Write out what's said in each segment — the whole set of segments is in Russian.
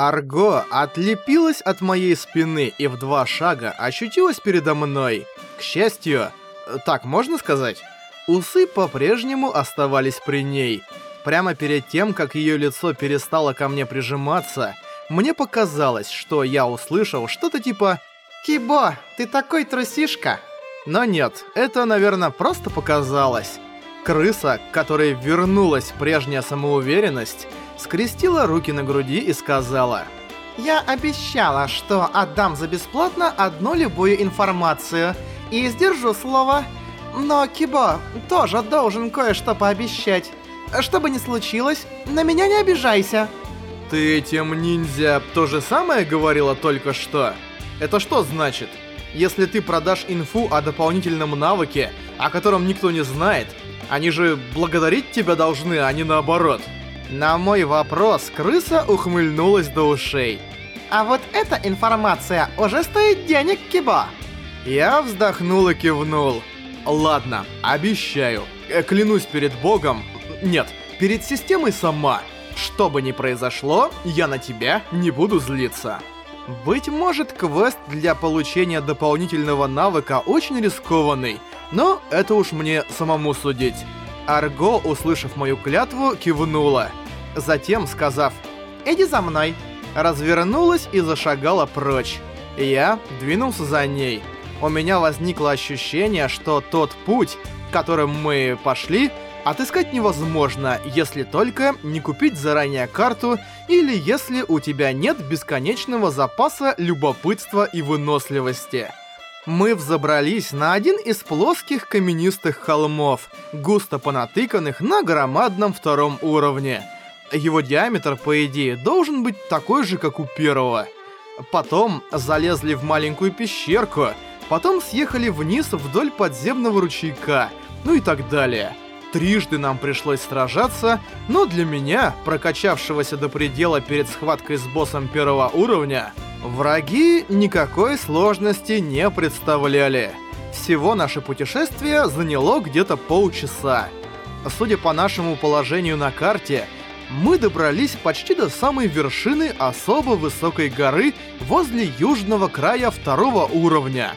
Арго отлепилась от моей спины и в два шага ощутилась передо мной. К счастью, так можно сказать? Усы по-прежнему оставались при ней. Прямо перед тем, как ее лицо перестало ко мне прижиматься, мне показалось, что я услышал что-то типа «Кибо, ты такой трусишка!» Но нет, это, наверное, просто показалось. Крыса, которой вернулась прежняя самоуверенность, скрестила руки на груди и сказала «Я обещала, что отдам за бесплатно одну любую информацию, и сдержу слово. Но Кибо тоже должен кое-что пообещать. Что бы ни случилось, на меня не обижайся». «Ты этим ниндзя то же самое говорила только что? Это что значит? Если ты продашь инфу о дополнительном навыке, о котором никто не знает, они же благодарить тебя должны, а не наоборот». На мой вопрос крыса ухмыльнулась до ушей. «А вот эта информация уже стоит денег, Кибо!» Я вздохнул и кивнул. «Ладно, обещаю. Э, клянусь перед богом... Нет, перед системой сама. Что бы ни произошло, я на тебя не буду злиться». Быть может, квест для получения дополнительного навыка очень рискованный, но это уж мне самому судить. Арго, услышав мою клятву, кивнула. Затем, сказав «Иди за мной», развернулась и зашагала прочь. Я двинулся за ней. У меня возникло ощущение, что тот путь, которым мы пошли, отыскать невозможно, если только не купить заранее карту или если у тебя нет бесконечного запаса любопытства и выносливости. Мы взобрались на один из плоских каменистых холмов, густо понатыканных на громадном втором уровне — его диаметр, по идее, должен быть такой же, как у первого. Потом залезли в маленькую пещерку, потом съехали вниз вдоль подземного ручейка, ну и так далее. Трижды нам пришлось сражаться, но для меня, прокачавшегося до предела перед схваткой с боссом первого уровня, враги никакой сложности не представляли. Всего наше путешествие заняло где-то полчаса. Судя по нашему положению на карте, мы добрались почти до самой вершины особо высокой горы возле южного края второго уровня.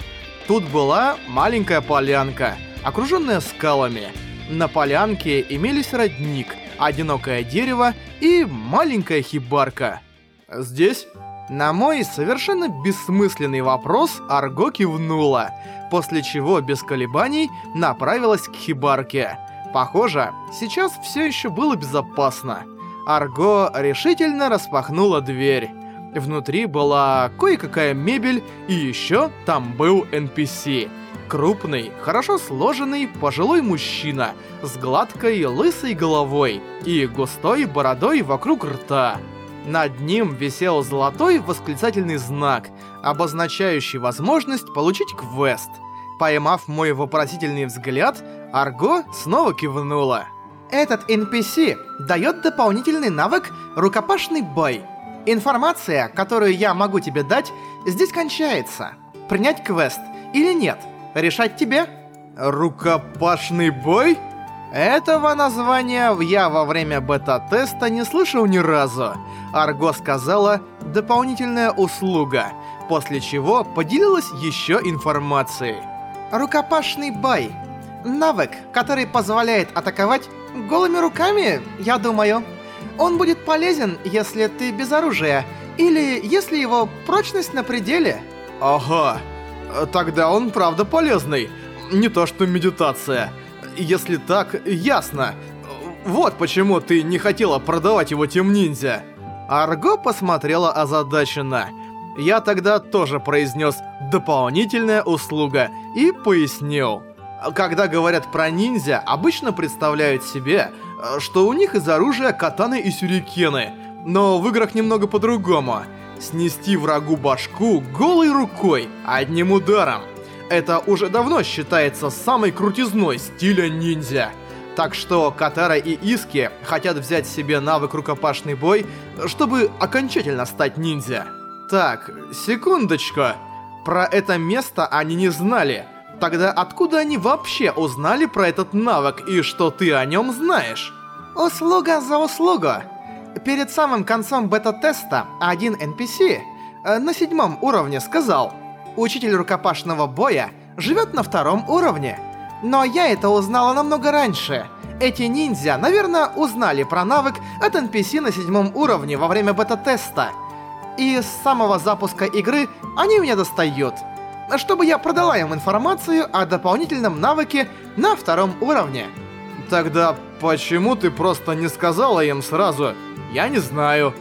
Тут была маленькая полянка, окруженная скалами. На полянке имелись родник, одинокое дерево и маленькая хибарка. Здесь? На мой совершенно бессмысленный вопрос Арго кивнула, после чего без колебаний направилась к хибарке. Похоже, сейчас все еще было безопасно. Арго решительно распахнула дверь. Внутри была кое-какая мебель, и еще там был NPC. Крупный, хорошо сложенный, пожилой мужчина с гладкой, лысой головой и густой бородой вокруг рта. Над ним висел золотой восклицательный знак, обозначающий возможность получить квест. Поймав мой вопросительный взгляд, Арго снова кивнула. Этот NPC дает дополнительный навык «Рукопашный бой». Информация, которую я могу тебе дать, здесь кончается. Принять квест или нет? Решать тебе. Рукопашный бой? Этого названия я во время бета-теста не слышал ни разу. Арго сказала «дополнительная услуга», после чего поделилась еще информацией. Рукопашный бой. Навык, который позволяет атаковать Голыми руками, я думаю. Он будет полезен, если ты без оружия, или если его прочность на пределе. Ага, тогда он правда полезный. Не то что медитация. Если так, ясно. Вот почему ты не хотела продавать его тем ниндзя. Арго посмотрела озадаченно. Я тогда тоже произнес «дополнительная услуга» и пояснил. Когда говорят про ниндзя, обычно представляют себе, э, что у них из оружия катаны и сюрикены. Но в играх немного по-другому. Снести врагу башку голой рукой, одним ударом. Это уже давно считается самой крутизной стиля ниндзя. Так что Катара и Иски хотят взять себе навык рукопашный бой, чтобы окончательно стать ниндзя. Так, секундочку. Про это место они не знали. Тогда откуда они вообще узнали про этот навык и что ты о нем знаешь? Услуга за услугу. Перед самым концом бета-теста один NPC э, на седьмом уровне сказал, «Учитель рукопашного боя живет на втором уровне». Но я это узнала намного раньше. Эти ниндзя, наверное, узнали про навык от NPC на седьмом уровне во время бета-теста. И с самого запуска игры они меня достают. Чтобы я продала им информацию о дополнительном навыке на втором уровне. Тогда почему ты просто не сказала им сразу? Я не знаю.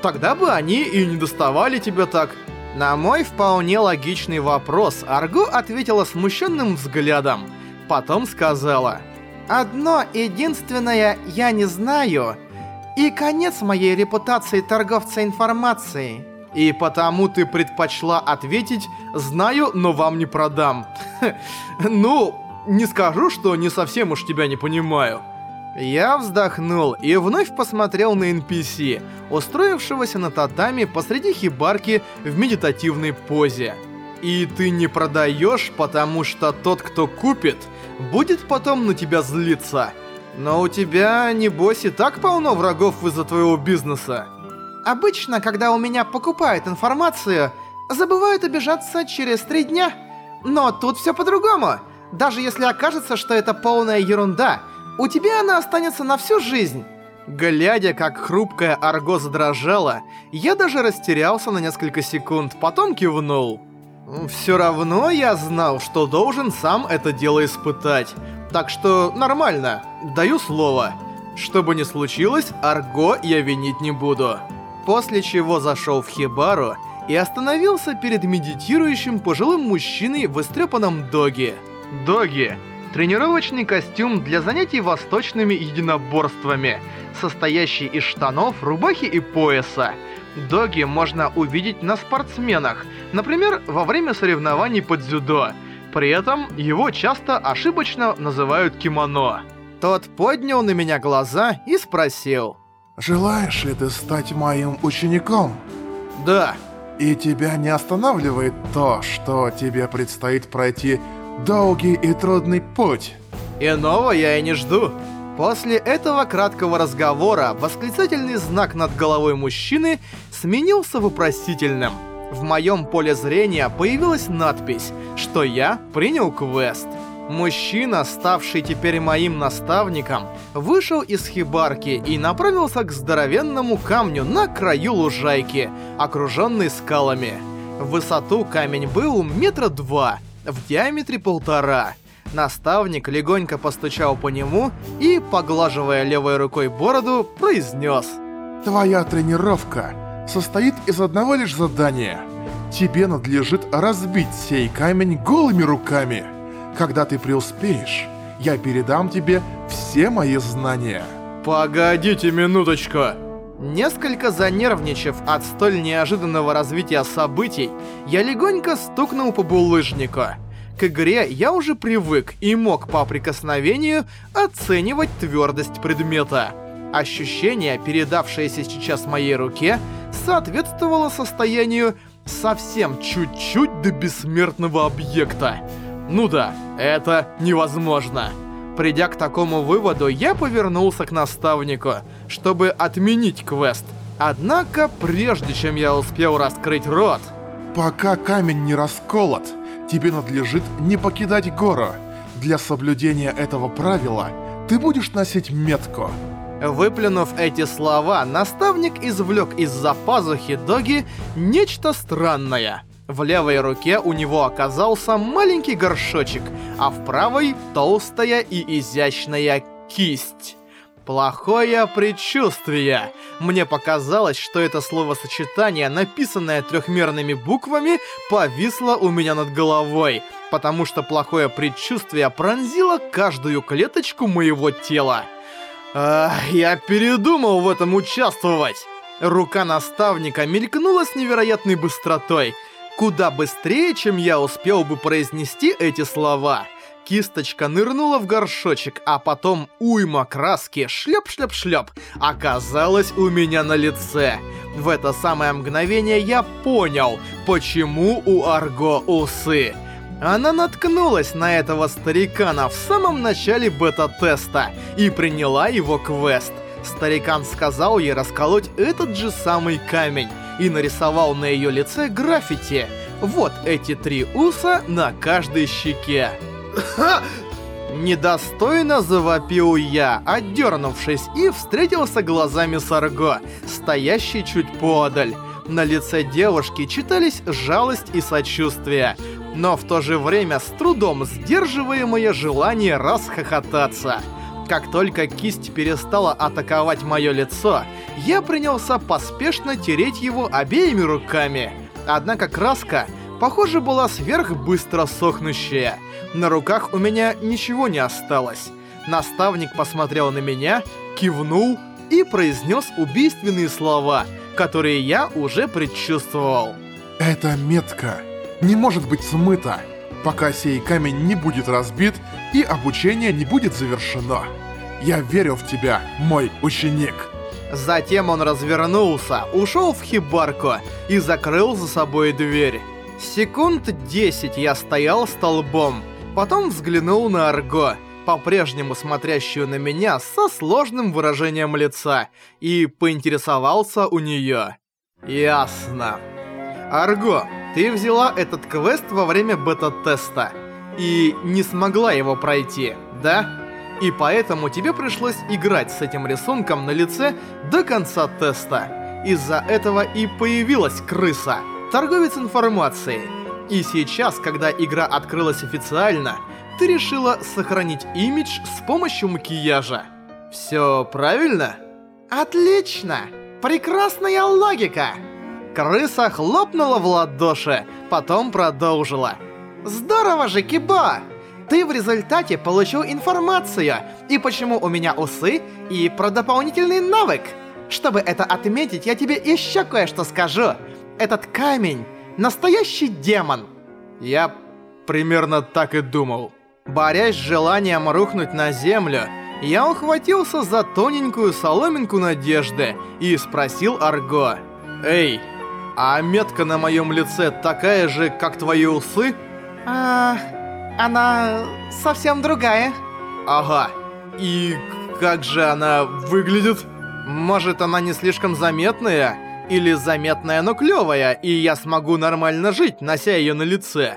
Тогда бы они и не доставали тебя так. На мой вполне логичный вопрос Арго ответила смущенным взглядом. Потом сказала... Одно единственное я не знаю. И конец моей репутации торговца информацией. И потому ты предпочла ответить «Знаю, но вам не продам». ну, не скажу, что не совсем уж тебя не понимаю. Я вздохнул и вновь посмотрел на NPC, устроившегося на татами посреди хибарки в медитативной позе. И ты не продаешь, потому что тот, кто купит, будет потом на тебя злиться. Но у тебя, небось, и так полно врагов из-за твоего бизнеса. Обычно, когда у меня покупают информацию, забывают обижаться через три дня. Но тут все по-другому. Даже если окажется, что это полная ерунда, у тебя она останется на всю жизнь. Глядя, как хрупкая Арго задрожала, я даже растерялся на несколько секунд, потом кивнул. Все равно я знал, что должен сам это дело испытать. Так что нормально, даю слово. Что бы ни случилось, Арго я винить не буду. После чего зашел в Хибару и остановился перед медитирующим пожилым мужчиной в истрепанном доге. Доги – тренировочный костюм для занятий восточными единоборствами, состоящий из штанов, рубахи и пояса. Доги можно увидеть на спортсменах, например, во время соревнований под дзюдо. При этом его часто ошибочно называют кимоно. Тот поднял на меня глаза и спросил – Желаешь ли ты стать моим учеником? Да. И тебя не останавливает то, что тебе предстоит пройти долгий и трудный путь? Иного я и не жду. После этого краткого разговора восклицательный знак над головой мужчины сменился вопросительным. В моем поле зрения появилась надпись, что я принял квест. Мужчина, ставший теперь моим наставником, вышел из хибарки и направился к здоровенному камню на краю лужайки, окруженной скалами. В высоту камень был метра два, в диаметре полтора. Наставник легонько постучал по нему и, поглаживая левой рукой бороду, произнес. «Твоя тренировка состоит из одного лишь задания. Тебе надлежит разбить сей камень голыми руками». Когда ты преуспеешь, я передам тебе все мои знания. Погодите минуточку. Несколько занервничав от столь неожиданного развития событий, я легонько стукнул по булыжнику. К игре я уже привык и мог по прикосновению оценивать твердость предмета. Ощущение, передавшееся сейчас моей руке, соответствовало состоянию совсем чуть-чуть до бессмертного объекта. Ну да, это невозможно. Придя к такому выводу, я повернулся к наставнику, чтобы отменить квест. Однако, прежде чем я успел раскрыть рот... Пока камень не расколот, тебе надлежит не покидать гору. Для соблюдения этого правила ты будешь носить метку. Выплюнув эти слова, наставник извлек из-за пазухи Доги нечто странное. В левой руке у него оказался маленький горшочек, а в правой — толстая и изящная кисть. Плохое предчувствие. Мне показалось, что это словосочетание, написанное трехмерными буквами, повисло у меня над головой, потому что плохое предчувствие пронзило каждую клеточку моего тела. Ах, я передумал в этом участвовать. Рука наставника мелькнула с невероятной быстротой — Куда быстрее, чем я успел бы произнести эти слова. Кисточка нырнула в горшочек, а потом уйма краски шлеп-шлеп-шлеп оказалась у меня на лице. В это самое мгновение я понял, почему у Арго усы. Она наткнулась на этого старикана в самом начале бета-теста и приняла его квест. Старикан сказал ей расколоть этот же самый камень и нарисовал на ее лице граффити. Вот эти три уса на каждой щеке. Недостойно завопил я, отдернувшись, и встретился глазами с Арго, стоящей чуть подаль. На лице девушки читались жалость и сочувствие, но в то же время с трудом сдерживаемое желание расхохотаться. Как только кисть перестала атаковать мое лицо, я принялся поспешно тереть его обеими руками. Однако краска, похоже, была сверхбыстро сохнущая. На руках у меня ничего не осталось. Наставник посмотрел на меня, кивнул и произнес убийственные слова, которые я уже предчувствовал. Эта метка не может быть смыта, пока сей камень не будет разбит и обучение не будет завершено. Я верю в тебя, мой ученик. Затем он развернулся, ушел в хибарку и закрыл за собой дверь. Секунд десять я стоял столбом, потом взглянул на Арго, по-прежнему смотрящую на меня со сложным выражением лица, и поинтересовался у нее. «Ясно. Арго, ты взяла этот квест во время бета-теста и не смогла его пройти, да?» И поэтому тебе пришлось играть с этим рисунком на лице до конца теста. Из-за этого и появилась крыса, торговец информацией. И сейчас, когда игра открылась официально, ты решила сохранить имидж с помощью макияжа. Все правильно? Отлично! Прекрасная логика! Крыса хлопнула в ладоши, потом продолжила. Здорово же, Киба! Ты в результате получил информацию, и почему у меня усы, и про дополнительный навык. Чтобы это отметить, я тебе еще кое-что скажу. Этот камень — настоящий демон. Я примерно так и думал. Борясь с желанием рухнуть на землю, я ухватился за тоненькую соломинку надежды и спросил Арго. «Эй, а метка на моем лице такая же, как твои усы?» «А, она совсем другая». «Ага. И как же она выглядит? Может, она не слишком заметная? Или заметная, но клёвая, и я смогу нормально жить, нося её на лице?»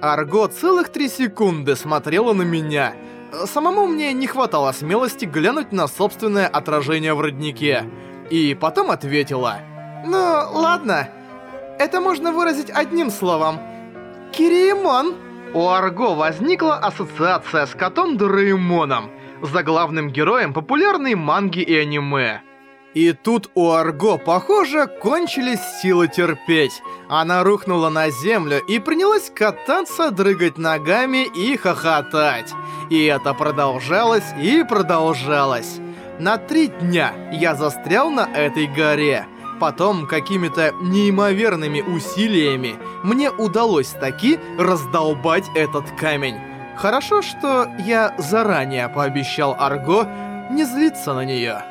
Арго целых три секунды смотрела на меня. Самому мне не хватало смелости глянуть на собственное отражение в роднике. И потом ответила. «Ну, ладно. Это можно выразить одним словом. Кириемон!» У Арго возникла ассоциация с котом Дораэмоном, заглавным героем популярной манги и аниме. И тут у Арго, похоже, кончились силы терпеть. Она рухнула на землю и принялась кататься, дрыгать ногами и хохотать. И это продолжалось и продолжалось. На три дня я застрял на этой горе. Потом какими-то неимоверными усилиями мне удалось таки раздолбать этот камень. Хорошо, что я заранее пообещал Арго не злиться на нее.